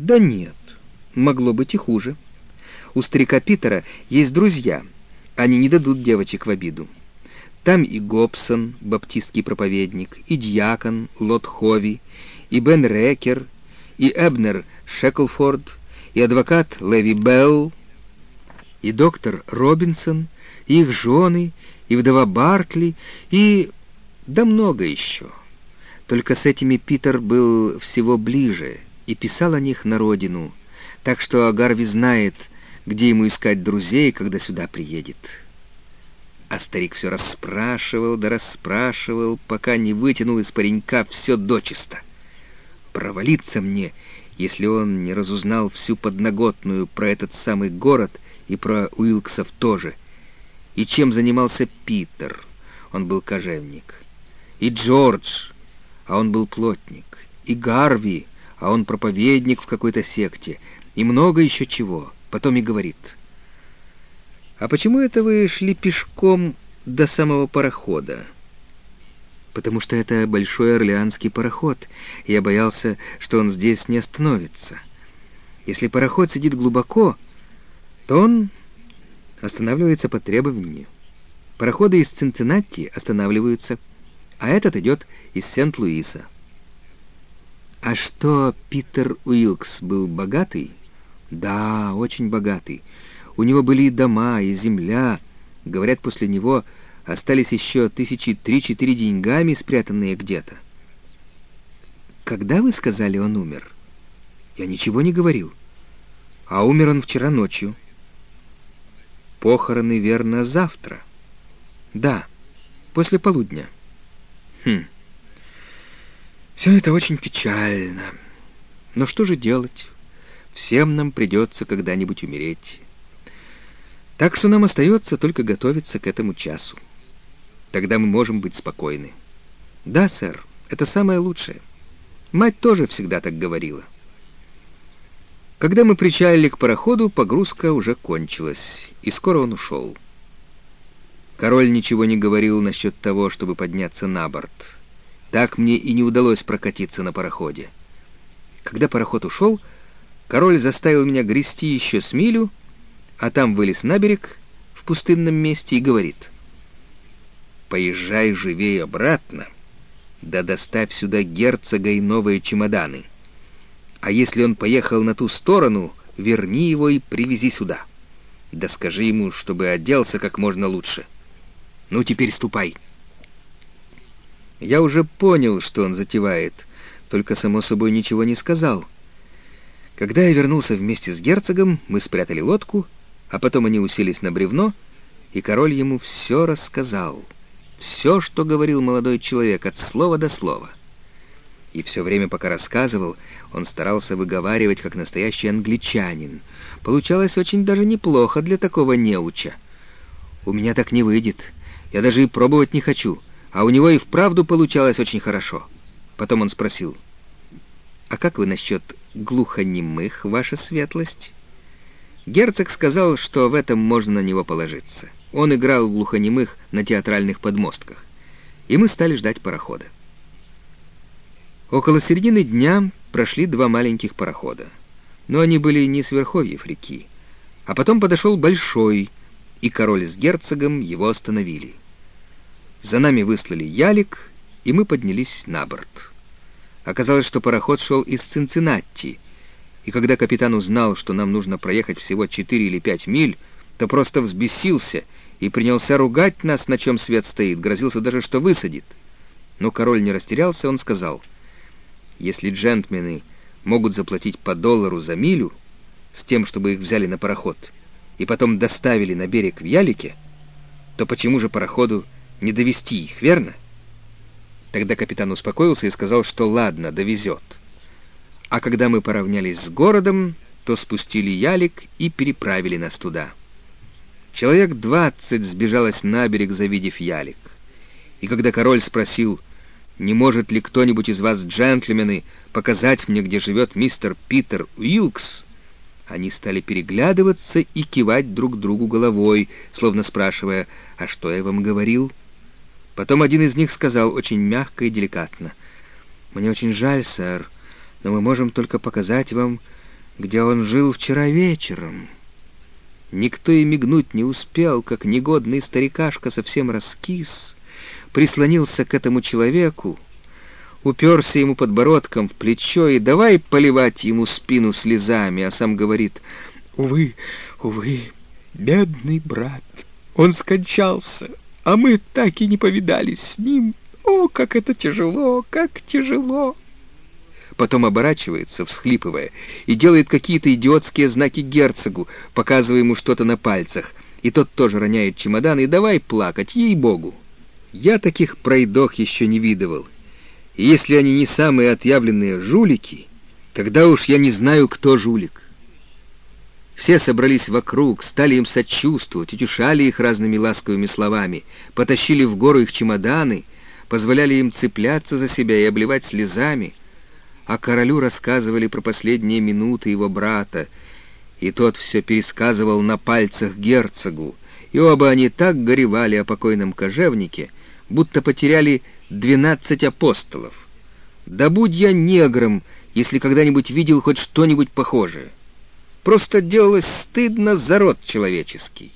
Да нет, могло быть и хуже. У старика Питера есть друзья. Они не дадут девочек в обиду. Там и Гобсон, баптистский проповедник, и дьякон Лот Хови, и Бен Рекер, и Эбнер Шеклфорд, и адвокат Леви Белл, и доктор Робинсон, и их жены, и вдова Бартли, и... да много еще. Только с этими Питер был всего ближе и писал о них на родину, так что Гарви знает, где ему искать друзей, когда сюда приедет. А старик все расспрашивал да расспрашивал, пока не вытянул из паренька все дочисто. Провалиться мне, если он не разузнал всю подноготную про этот самый город и про Уилксов тоже. И чем занимался Питер, он был кожевник. И Джордж, а он был плотник. И Гарви, а он проповедник в какой-то секте. И много еще чего. Потом и говорит. «А почему это вы шли пешком до самого парохода?» потому что это большой орлеанский пароход, и я боялся, что он здесь не остановится. Если пароход сидит глубоко, то он останавливается по требованию. Пароходы из Цинциннати останавливаются, а этот идет из Сент-Луиса. А что, Питер Уилкс был богатый? Да, очень богатый. У него были и дома, и земля. Говорят, после него Остались еще тысячи три-четыре деньгами, спрятанные где-то. Когда вы сказали, он умер? Я ничего не говорил. А умер он вчера ночью. Похороны, верно, завтра. Да, после полудня. Хм. Все это очень печально. Но что же делать? Всем нам придется когда-нибудь умереть. Так что нам остается только готовиться к этому часу. Тогда мы можем быть спокойны. Да, сэр, это самое лучшее. Мать тоже всегда так говорила. Когда мы причалили к пароходу, погрузка уже кончилась, и скоро он ушел. Король ничего не говорил насчет того, чтобы подняться на борт. Так мне и не удалось прокатиться на пароходе. Когда пароход ушел, король заставил меня грести еще с милю, а там вылез на берег в пустынном месте и говорит — поезжай живее обратно, да доставь сюда герцога и новые чемоданы. А если он поехал на ту сторону, верни его и привези сюда. Да скажи ему, чтобы оделся как можно лучше. Ну, теперь ступай. Я уже понял, что он затевает, только, само собой, ничего не сказал. Когда я вернулся вместе с герцогом, мы спрятали лодку, а потом они уселись на бревно, и король ему все рассказал» все, что говорил молодой человек, от слова до слова. И все время, пока рассказывал, он старался выговаривать, как настоящий англичанин. Получалось очень даже неплохо для такого неуча. «У меня так не выйдет. Я даже и пробовать не хочу. А у него и вправду получалось очень хорошо». Потом он спросил, «А как вы насчет глухонемых, ваша светлость?» Герцог сказал, что в этом можно на него положиться. Он играл глухонемых на театральных подмостках. И мы стали ждать парохода. Около середины дня прошли два маленьких парохода. Но они были не с верховьев реки. А потом подошел большой, и король с герцогом его остановили. За нами выслали ялик, и мы поднялись на борт. Оказалось, что пароход шел из Цинциннати, и когда капитан узнал, что нам нужно проехать всего четыре или пять миль, то просто взбесился и принялся ругать нас, на чем свет стоит, грозился даже, что высадит. Но король не растерялся, он сказал, «Если джентльмены могут заплатить по доллару за милю, с тем, чтобы их взяли на пароход, и потом доставили на берег в Ялике, то почему же пароходу не довести их, верно?» Тогда капитан успокоился и сказал, что ладно, довезет. А когда мы поравнялись с городом, то спустили ялик и переправили нас туда. Человек двадцать сбежалось на берег, завидев ялик. И когда король спросил, не может ли кто-нибудь из вас, джентльмены, показать мне, где живет мистер Питер Уилкс, они стали переглядываться и кивать друг другу головой, словно спрашивая, «А что я вам говорил?» Потом один из них сказал очень мягко и деликатно, «Мне очень жаль, сэр, но мы можем только показать вам, где он жил вчера вечером. Никто и мигнуть не успел, как негодный старикашка совсем раскис, прислонился к этому человеку, уперся ему подбородком в плечо и давай поливать ему спину слезами, а сам говорит, «Увы, увы, бедный брат, он скончался, а мы так и не повидались с ним. О, как это тяжело, как тяжело!» Потом оборачивается, всхлипывая, и делает какие-то идиотские знаки герцогу, показывая ему что-то на пальцах, и тот тоже роняет чемодан и давай плакать, ей-богу. Я таких пройдох еще не видывал, и если они не самые отъявленные жулики, тогда уж я не знаю, кто жулик. Все собрались вокруг, стали им сочувствовать, утешали их разными ласковыми словами, потащили в гору их чемоданы, позволяли им цепляться за себя и обливать слезами, а королю рассказывали про последние минуты его брата, и тот все пересказывал на пальцах герцогу, и оба они так горевали о покойном кожевнике, будто потеряли двенадцать апостолов. Да будь я негром, если когда-нибудь видел хоть что-нибудь похожее. Просто делалось стыдно за род человеческий.